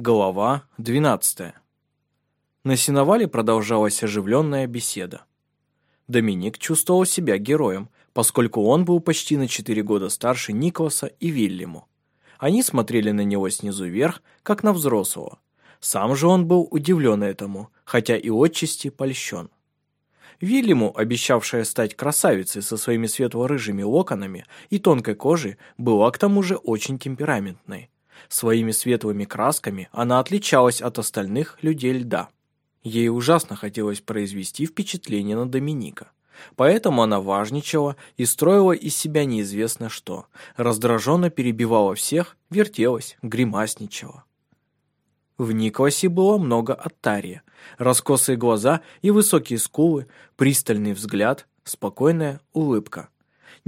Глава 12. На сеновале продолжалась оживленная беседа. Доминик чувствовал себя героем, поскольку он был почти на 4 года старше Николаса и Вильяму. Они смотрели на него снизу вверх, как на взрослого. Сам же он был удивлен этому, хотя и отчасти польщен. Вильяму, обещавшая стать красавицей со своими светло-рыжими локонами и тонкой кожей, была к тому же очень темпераментной. Своими светлыми красками она отличалась от остальных людей льда. Ей ужасно хотелось произвести впечатление на Доминика. Поэтому она важничала и строила из себя неизвестно что, раздраженно перебивала всех, вертелась, гримасничала. В Николасе было много оттария, раскосые глаза и высокие скулы, пристальный взгляд, спокойная улыбка.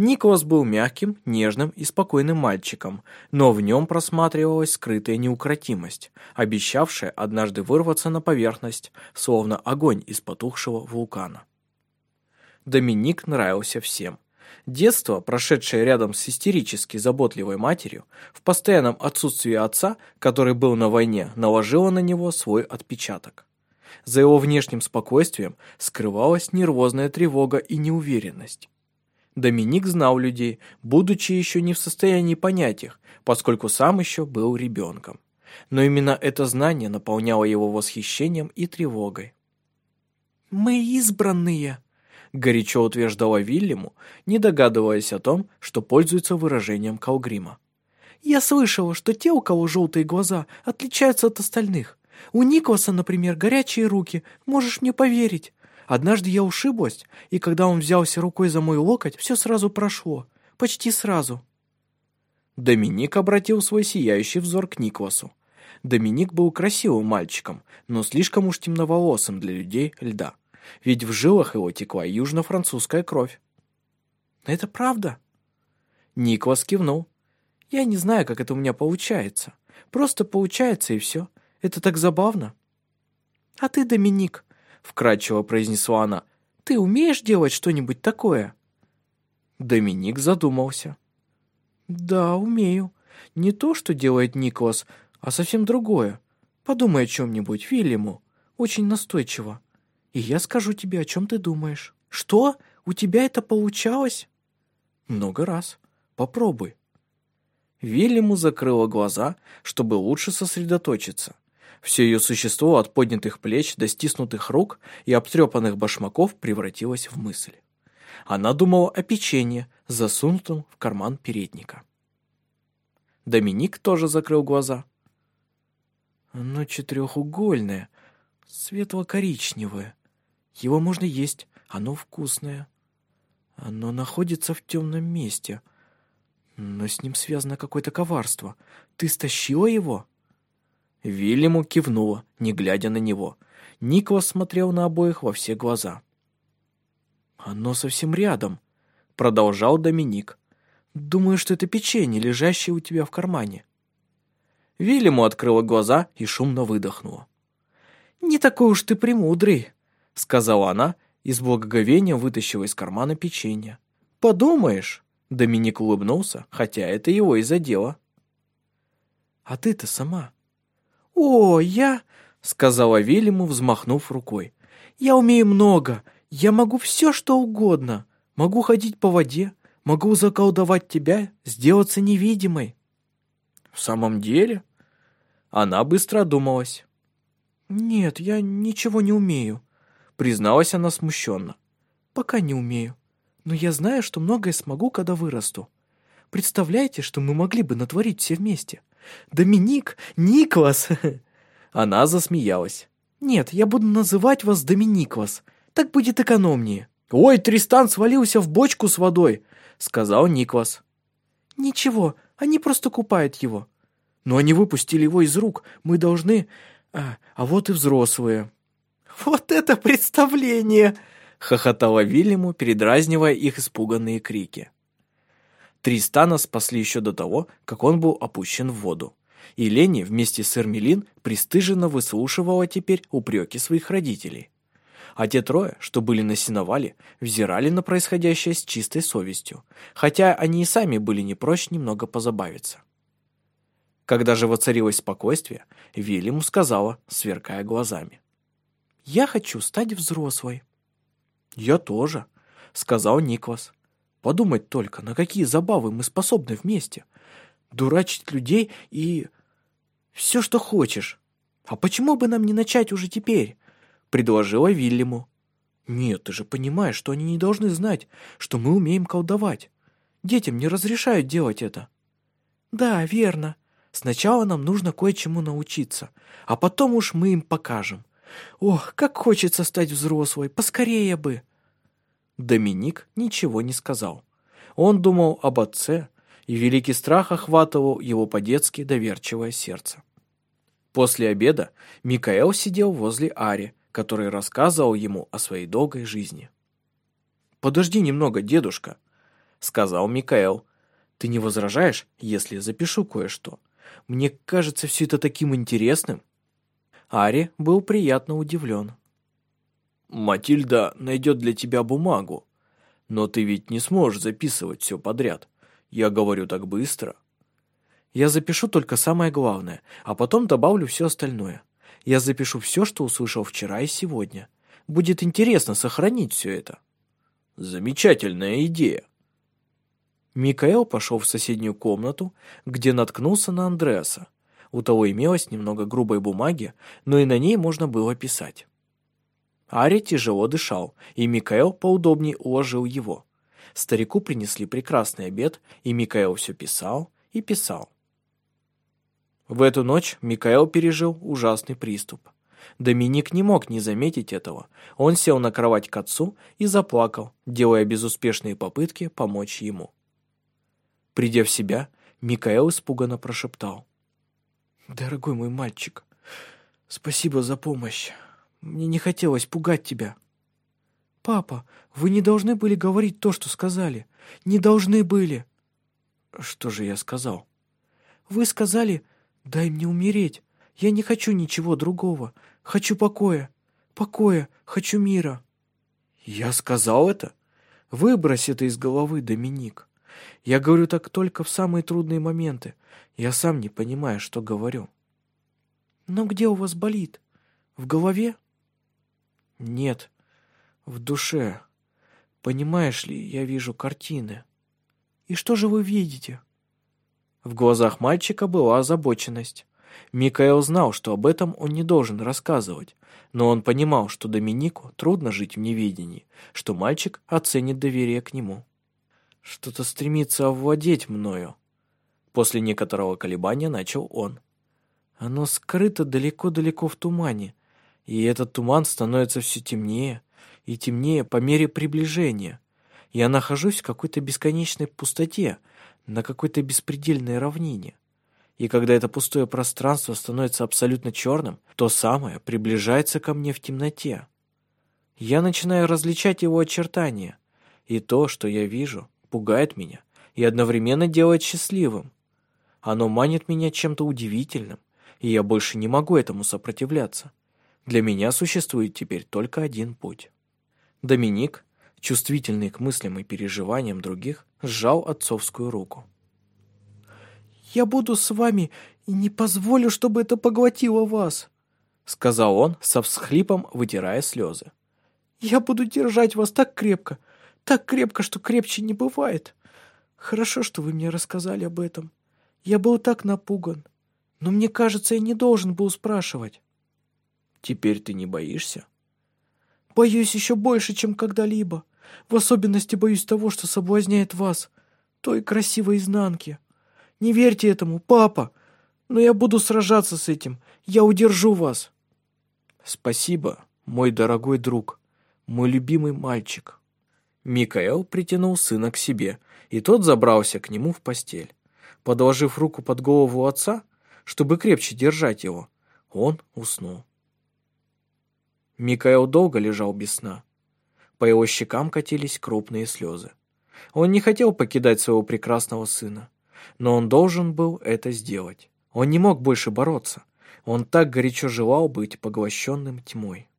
Николас был мягким, нежным и спокойным мальчиком, но в нем просматривалась скрытая неукротимость, обещавшая однажды вырваться на поверхность, словно огонь из потухшего вулкана. Доминик нравился всем. Детство, прошедшее рядом с истерически заботливой матерью, в постоянном отсутствии отца, который был на войне, наложило на него свой отпечаток. За его внешним спокойствием скрывалась нервозная тревога и неуверенность. Доминик знал людей, будучи еще не в состоянии понять их, поскольку сам еще был ребенком. Но именно это знание наполняло его восхищением и тревогой. «Мы избранные», — горячо утверждала Вильяму, не догадываясь о том, что пользуется выражением Калгрима. «Я слышала, что те, у кого желтые глаза, отличаются от остальных. У Николаса, например, горячие руки, можешь мне поверить. Однажды я ушиблась, и когда он взялся рукой за мой локоть, все сразу прошло. Почти сразу. Доминик обратил свой сияющий взор к Никвасу. Доминик был красивым мальчиком, но слишком уж темноволосым для людей льда. Ведь в жилах его текла южно-французская кровь. «Это правда?» Никвас кивнул. «Я не знаю, как это у меня получается. Просто получается, и все. Это так забавно». «А ты, Доминик, — вкратчиво произнесла она. «Ты умеешь делать что-нибудь такое?» Доминик задумался. «Да, умею. Не то, что делает Николас, а совсем другое. Подумай о чем-нибудь, Вильяму. Очень настойчиво. И я скажу тебе, о чем ты думаешь. Что? У тебя это получалось?» «Много раз. Попробуй». Вильяму закрыла глаза, чтобы лучше сосредоточиться. Все ее существо от поднятых плеч до стиснутых рук и обтрепанных башмаков превратилось в мысль. Она думала о печенье, засунутом в карман передника. Доминик тоже закрыл глаза. Оно четырехугольное, светло-коричневое. Его можно есть, оно вкусное. Оно находится в темном месте. Но с ним связано какое-то коварство. Ты стащила его?» Вильяму кивнула, не глядя на него. Николас смотрел на обоих во все глаза. «Оно совсем рядом», — продолжал Доминик. «Думаю, что это печенье, лежащее у тебя в кармане». Вильяму открыла глаза и шумно выдохнула. «Не такой уж ты премудрый», — сказала она и с благоговением вытащила из кармана печенье. «Подумаешь», — Доминик улыбнулся, хотя это его и задело. «А ты-то сама «О, я...» — сказала Вильяму, взмахнув рукой. «Я умею много. Я могу все, что угодно. Могу ходить по воде, могу заколдовать тебя, сделаться невидимой». «В самом деле?» Она быстро одумалась. «Нет, я ничего не умею», — призналась она смущенно. «Пока не умею. Но я знаю, что многое смогу, когда вырасту. Представляете, что мы могли бы натворить все вместе? Доминик, Никлас!» Она засмеялась. «Нет, я буду называть вас Доминиклас. Так будет экономнее». «Ой, Тристан свалился в бочку с водой», — сказал Никлас. «Ничего, они просто купают его». «Но они выпустили его из рук. Мы должны... А, а вот и взрослые». «Вот это представление!» — хохотала Вильяму, передразнивая их испуганные крики. Тристана спасли еще до того, как он был опущен в воду. И Лени вместе с Эрмелин пристыженно выслушивала теперь упреки своих родителей. А те трое, что были на сеновале, взирали на происходящее с чистой совестью, хотя они и сами были не прочь немного позабавиться. Когда же воцарилось спокойствие, Вильяму сказала, сверкая глазами. «Я хочу стать взрослой». «Я тоже», — сказал Никвас. «Подумать только, на какие забавы мы способны вместе. Дурачить людей и... все, что хочешь. А почему бы нам не начать уже теперь?» — предложила Вильяму. «Нет, ты же понимаешь, что они не должны знать, что мы умеем колдовать. Детям не разрешают делать это». «Да, верно. Сначала нам нужно кое-чему научиться, а потом уж мы им покажем. Ох, как хочется стать взрослой, поскорее бы!» Доминик ничего не сказал. Он думал об отце, и великий страх охватывал его по-детски доверчивое сердце. После обеда Микаэл сидел возле Ари, который рассказывал ему о своей долгой жизни. «Подожди немного, дедушка», — сказал Микаэл. «Ты не возражаешь, если запишу кое-что? Мне кажется все это таким интересным». Ари был приятно удивлен. «Матильда найдет для тебя бумагу, но ты ведь не сможешь записывать все подряд. Я говорю так быстро». «Я запишу только самое главное, а потом добавлю все остальное. Я запишу все, что услышал вчера и сегодня. Будет интересно сохранить все это». «Замечательная идея», Микаэл пошел в соседнюю комнату, где наткнулся на Андреаса. У того имелось немного грубой бумаги, но и на ней можно было писать. Ари тяжело дышал, и Микаэл поудобнее уложил его. Старику принесли прекрасный обед, и Микаэл все писал и писал. В эту ночь Микаэл пережил ужасный приступ. Доминик не мог не заметить этого. Он сел на кровать к отцу и заплакал, делая безуспешные попытки помочь ему. Придя в себя, Микаэл испуганно прошептал. «Дорогой мой мальчик, спасибо за помощь. Мне не хотелось пугать тебя». «Папа, вы не должны были говорить то, что сказали. Не должны были». «Что же я сказал?» «Вы сказали, дай мне умереть. Я не хочу ничего другого. Хочу покоя. Покоя. Хочу мира». «Я сказал это? Выбрось это из головы, Доминик. Я говорю так только в самые трудные моменты. Я сам не понимаю, что говорю. Но где у вас болит? В голове? Нет, в душе. Понимаешь ли, я вижу картины. И что же вы видите? В глазах мальчика была озабоченность. Микаэл знал, что об этом он не должен рассказывать, но он понимал, что Доминику трудно жить в неведении, что мальчик оценит доверие к нему. Что-то стремится овладеть мною. После некоторого колебания начал он. Оно скрыто далеко-далеко в тумане, и этот туман становится все темнее и темнее по мере приближения. Я нахожусь в какой-то бесконечной пустоте, на какой-то беспредельной равнине. И когда это пустое пространство становится абсолютно черным, то самое приближается ко мне в темноте. Я начинаю различать его очертания, и то, что я вижу, пугает меня и одновременно делает счастливым. Оно манит меня чем-то удивительным, и я больше не могу этому сопротивляться. Для меня существует теперь только один путь. Доминик, чувствительный к мыслям и переживаниям других, сжал отцовскую руку. «Я буду с вами и не позволю, чтобы это поглотило вас», сказал он со всхлипом, вытирая слезы. «Я буду держать вас так крепко, так крепко, что крепче не бывает. Хорошо, что вы мне рассказали об этом. Я был так напуган. Но мне кажется, я не должен был спрашивать. Теперь ты не боишься? Боюсь еще больше, чем когда-либо. В особенности боюсь того, что соблазняет вас, той красивой изнанки. Не верьте этому, папа. Но я буду сражаться с этим. Я удержу вас. Спасибо, мой дорогой друг, мой любимый мальчик. Микаэл притянул сына к себе, и тот забрался к нему в постель. Подложив руку под голову отца, чтобы крепче держать его, он уснул. Микаэл долго лежал без сна. По его щекам катились крупные слезы. Он не хотел покидать своего прекрасного сына, но он должен был это сделать. Он не мог больше бороться. Он так горячо желал быть поглощенным тьмой.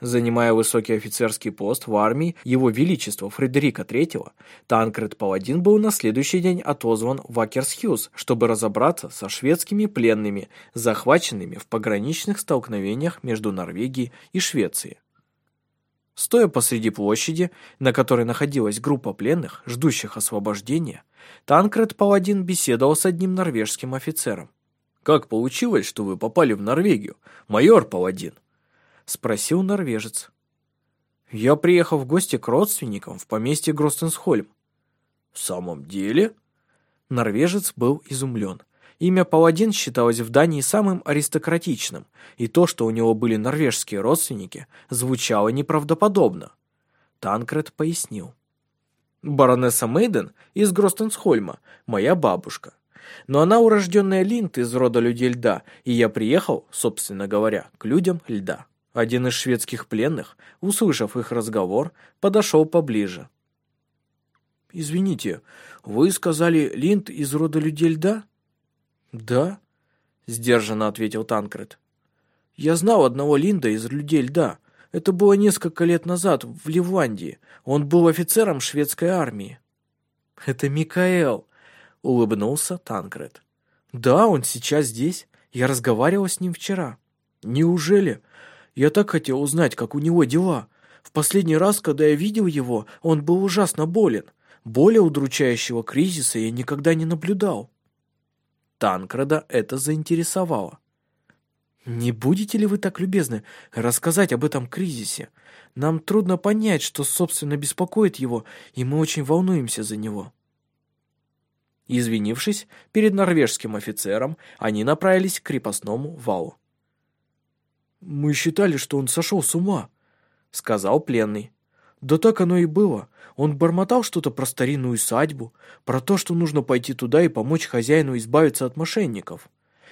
Занимая высокий офицерский пост в армии Его Величества Фредерика III, Танкред Паладин был на следующий день отозван в Акерсхюз, чтобы разобраться со шведскими пленными, захваченными в пограничных столкновениях между Норвегией и Швецией. Стоя посреди площади, на которой находилась группа пленных, ждущих освобождения, Танкред Паладин беседовал с одним норвежским офицером. «Как получилось, что вы попали в Норвегию, майор Паладин?» Спросил норвежец. Я приехал в гости к родственникам в поместье Гростенсхольм. В самом деле? Норвежец был изумлен. Имя Паладин считалось в Дании самым аристократичным, и то, что у него были норвежские родственники, звучало неправдоподобно. Танкред пояснил. Баронесса Мейден из Гростенсхольма, моя бабушка. Но она урожденная Линд из рода людей льда, и я приехал, собственно говоря, к людям льда. Один из шведских пленных, услышав их разговор, подошел поближе. «Извините, вы сказали Линд из рода людей льда?» «Да», — сдержанно ответил Танкред. «Я знал одного Линда из людей льда. Это было несколько лет назад в Ливландии. Он был офицером шведской армии». «Это Микаэл», — улыбнулся Танкред. «Да, он сейчас здесь. Я разговаривал с ним вчера». «Неужели? Я так хотел узнать, как у него дела. В последний раз, когда я видел его, он был ужасно болен. Более удручающего кризиса я никогда не наблюдал. Танкреда это заинтересовало. «Не будете ли вы так любезны рассказать об этом кризисе? Нам трудно понять, что, собственно, беспокоит его, и мы очень волнуемся за него». Извинившись перед норвежским офицером, они направились к крепостному валу. «Мы считали, что он сошел с ума», — сказал пленный. «Да так оно и было. Он бормотал что-то про старинную усадьбу, про то, что нужно пойти туда и помочь хозяину избавиться от мошенников.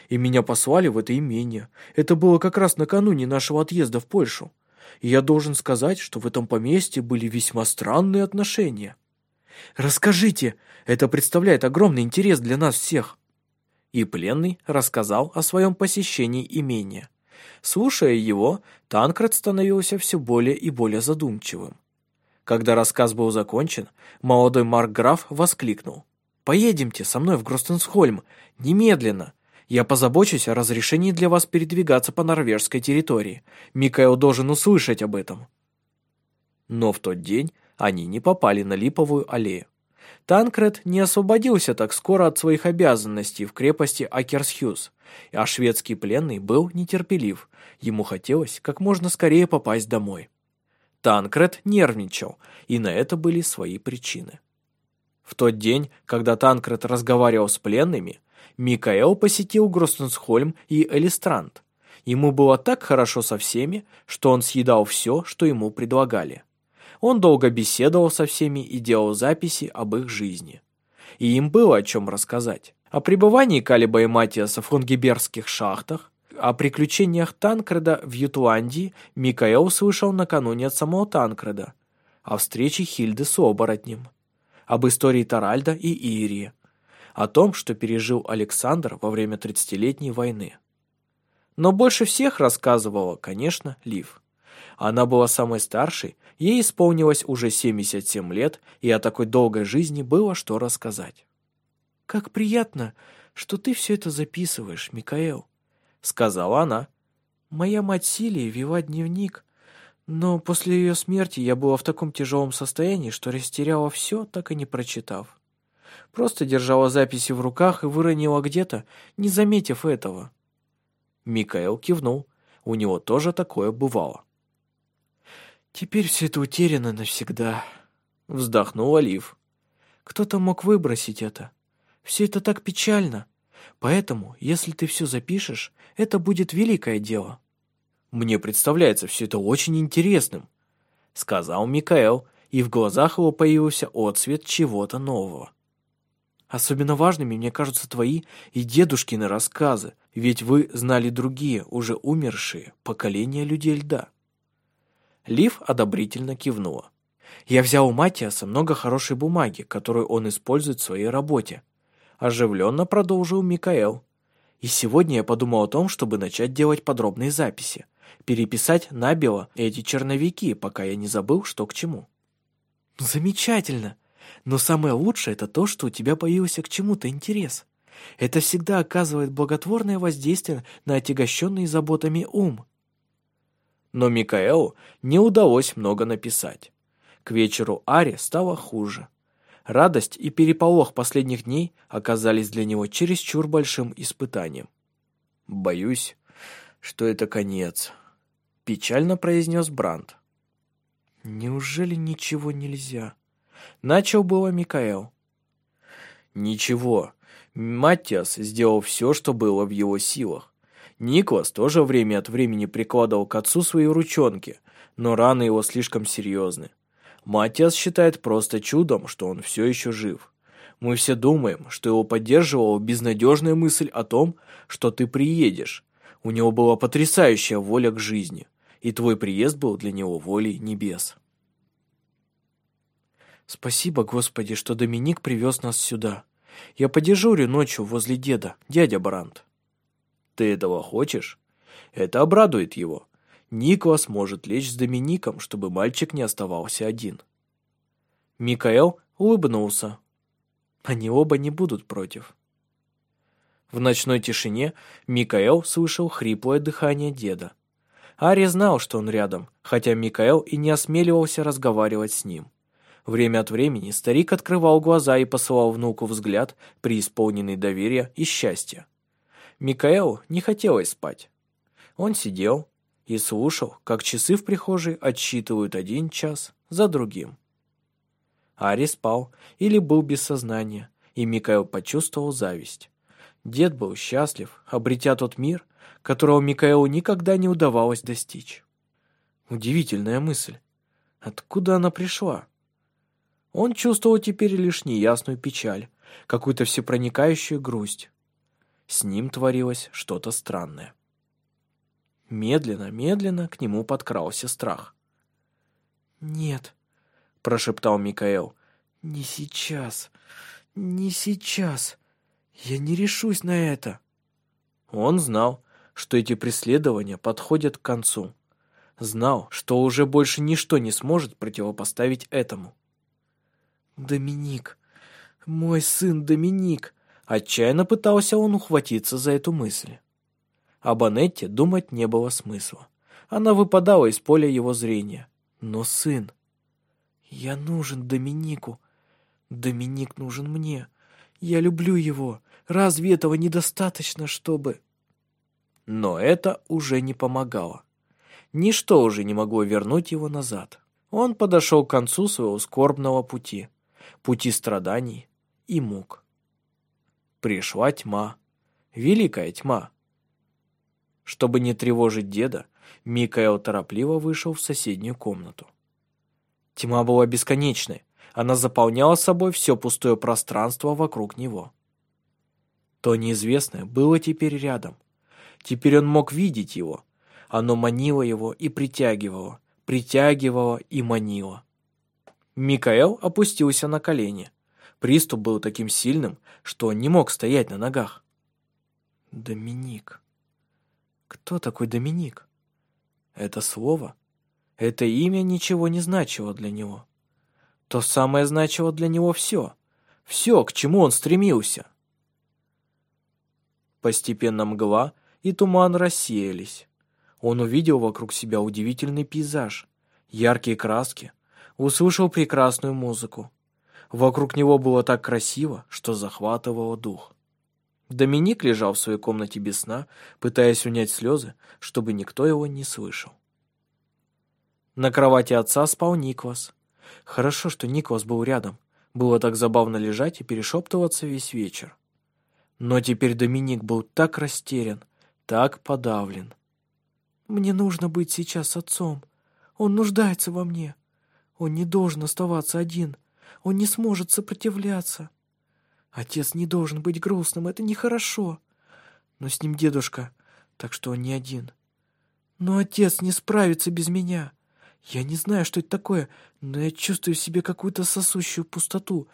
И меня послали в это имение. Это было как раз накануне нашего отъезда в Польшу. И я должен сказать, что в этом поместье были весьма странные отношения. Расскажите, это представляет огромный интерес для нас всех». И пленный рассказал о своем посещении имения. Слушая его, Танкрат становился все более и более задумчивым. Когда рассказ был закончен, молодой Маркграф воскликнул. «Поедемте со мной в Гростенсхольм, немедленно. Я позабочусь о разрешении для вас передвигаться по норвежской территории. Микаэл должен услышать об этом». Но в тот день они не попали на Липовую аллею. Танкред не освободился так скоро от своих обязанностей в крепости Акерсхюз, а шведский пленный был нетерпелив, ему хотелось как можно скорее попасть домой. Танкред нервничал, и на это были свои причины. В тот день, когда Танкред разговаривал с пленными, Микаэл посетил Гростенсхольм и Элистранд. Ему было так хорошо со всеми, что он съедал все, что ему предлагали. Он долго беседовал со всеми и делал записи об их жизни. И им было о чем рассказать. О пребывании Калиба и Матиаса в Хонгеберских шахтах, о приключениях Танкреда в Ютландии Микаэл услышал накануне от самого Танкреда, о встрече Хильды с оборотнем, об истории Таральда и Ирии, о том, что пережил Александр во время тридцатилетней войны. Но больше всех рассказывала, конечно, Лив. Она была самой старшей, ей исполнилось уже 77 лет, и о такой долгой жизни было что рассказать. «Как приятно, что ты все это записываешь, Микаэл», — сказала она. «Моя мать Силия вела дневник, но после ее смерти я была в таком тяжелом состоянии, что растеряла все, так и не прочитав. Просто держала записи в руках и выронила где-то, не заметив этого». Микаэл кивнул. У него тоже такое бывало. «Теперь все это утеряно навсегда», — вздохнул Олив. «Кто-то мог выбросить это. Все это так печально. Поэтому, если ты все запишешь, это будет великое дело». «Мне представляется все это очень интересным», — сказал Микаэл, и в глазах его появился отсвет чего-то нового. «Особенно важными мне кажутся твои и дедушкины рассказы, ведь вы знали другие, уже умершие, поколения людей льда». Лив одобрительно кивнула. «Я взял у Матиаса много хорошей бумаги, которую он использует в своей работе», оживленно продолжил Микаэл. «И сегодня я подумал о том, чтобы начать делать подробные записи. Переписать набело эти черновики, пока я не забыл, что к чему. Замечательно. Но самое лучшее это то, что у тебя появился к чему-то интерес. Это всегда оказывает благотворное воздействие на отягощенный заботами ум. Но Микаэлу не удалось много написать. К вечеру Аре стало хуже. Радость и переполох последних дней оказались для него чересчур большим испытанием. «Боюсь, что это конец», — печально произнес Бранд. «Неужели ничего нельзя?» Начал было Микаэл. «Ничего. Маттиас сделал все, что было в его силах. Никлас тоже время от времени прикладывал к отцу свои ручонки, но раны его слишком серьезны. Матиас считает просто чудом, что он все еще жив. Мы все думаем, что его поддерживала безнадежная мысль о том, что ты приедешь. У него была потрясающая воля к жизни, и твой приезд был для него волей небес. Спасибо, Господи, что Доминик привез нас сюда. Я подежурю ночью возле деда, дядя Брандт. Ты этого хочешь? Это обрадует его. Николас может лечь с Домиником, чтобы мальчик не оставался один. Микаэл улыбнулся. Они оба не будут против. В ночной тишине Микаэл слышал хриплое дыхание деда. Ари знал, что он рядом, хотя Микаэл и не осмеливался разговаривать с ним. Время от времени старик открывал глаза и посылал внуку взгляд, преисполненный доверия и счастья. Микаэлу не хотелось спать. Он сидел, и слушал, как часы в прихожей отсчитывают один час за другим. Ари спал или был без сознания, и Микаэл почувствовал зависть. Дед был счастлив, обретя тот мир, которого Микаэлу никогда не удавалось достичь. Удивительная мысль. Откуда она пришла? Он чувствовал теперь лишь неясную печаль, какую-то всепроникающую грусть. С ним творилось что-то странное. Медленно, медленно к нему подкрался страх. «Нет», — прошептал Микаэл, — «не сейчас, не сейчас. Я не решусь на это». Он знал, что эти преследования подходят к концу. Знал, что уже больше ничто не сможет противопоставить этому. «Доминик, мой сын Доминик!» Отчаянно пытался он ухватиться за эту мысль. Об Анетте думать не было смысла. Она выпадала из поля его зрения. Но сын... Я нужен Доминику. Доминик нужен мне. Я люблю его. Разве этого недостаточно, чтобы... Но это уже не помогало. Ничто уже не могло вернуть его назад. Он подошел к концу своего скорбного пути. Пути страданий и мук. Пришла тьма. Великая тьма. Чтобы не тревожить деда, Микаэл торопливо вышел в соседнюю комнату. Тьма была бесконечной, она заполняла собой все пустое пространство вокруг него. То неизвестное было теперь рядом. Теперь он мог видеть его. Оно манило его и притягивало, притягивало и манило. Микаэл опустился на колени. Приступ был таким сильным, что он не мог стоять на ногах. Доминик. Кто такой Доминик? Это слово, это имя ничего не значило для него. То самое значило для него все. Все, к чему он стремился. Постепенно мгла и туман рассеялись. Он увидел вокруг себя удивительный пейзаж, яркие краски, услышал прекрасную музыку. Вокруг него было так красиво, что захватывало дух. Доминик лежал в своей комнате без сна, пытаясь унять слезы, чтобы никто его не слышал. На кровати отца спал Никвас. Хорошо, что Никвас был рядом. Было так забавно лежать и перешептываться весь вечер. Но теперь Доминик был так растерян, так подавлен. «Мне нужно быть сейчас отцом. Он нуждается во мне. Он не должен оставаться один. Он не сможет сопротивляться. Отец не должен быть грустным, это нехорошо. Но с ним дедушка, так что он не один. Но отец не справится без меня. Я не знаю, что это такое, но я чувствую в себе какую-то сосущую пустоту,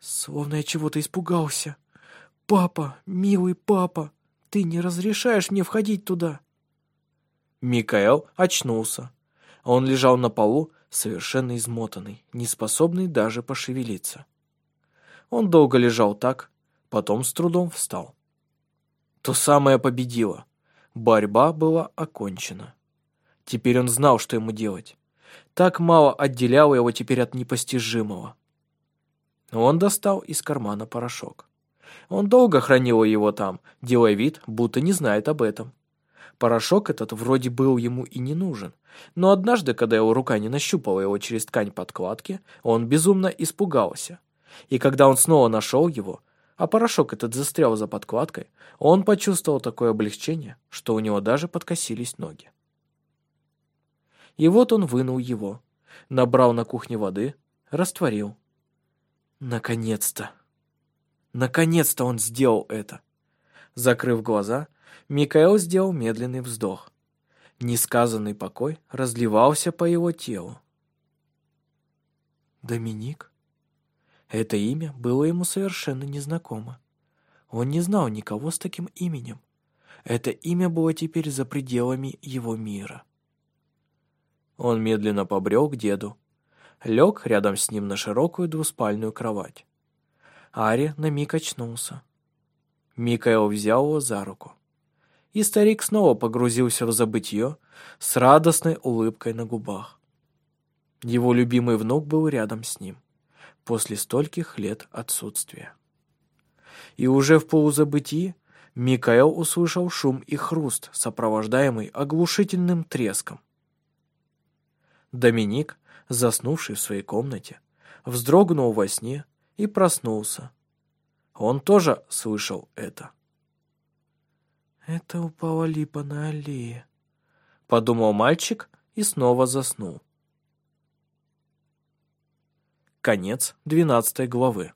словно я чего-то испугался. Папа, милый папа, ты не разрешаешь мне входить туда. Микаэл очнулся. Он лежал на полу, совершенно измотанный, неспособный даже пошевелиться. Он долго лежал так, потом с трудом встал. То самое победило. Борьба была окончена. Теперь он знал, что ему делать. Так мало отделяло его теперь от непостижимого. Он достал из кармана порошок. Он долго хранил его там, делая вид, будто не знает об этом. Порошок этот вроде был ему и не нужен, но однажды, когда его рука не нащупала его через ткань подкладки, он безумно испугался. И когда он снова нашел его, а порошок этот застрял за подкладкой, он почувствовал такое облегчение, что у него даже подкосились ноги. И вот он вынул его, набрал на кухне воды, растворил. Наконец-то! Наконец-то он сделал это! Закрыв глаза, Микаэл сделал медленный вздох. Несказанный покой разливался по его телу. Доминик? Это имя было ему совершенно незнакомо. Он не знал никого с таким именем. Это имя было теперь за пределами его мира. Он медленно побрел к деду. Лег рядом с ним на широкую двуспальную кровать. Ари на миг очнулся. Микаэл взял его за руку. И старик снова погрузился в забытье с радостной улыбкой на губах. Его любимый внук был рядом с ним после стольких лет отсутствия. И уже в полузабытии Микаэл услышал шум и хруст, сопровождаемый оглушительным треском. Доминик, заснувший в своей комнате, вздрогнул во сне и проснулся. Он тоже слышал это. «Это упала липа на аллее», — подумал мальчик и снова заснул. Конец двенадцатой главы.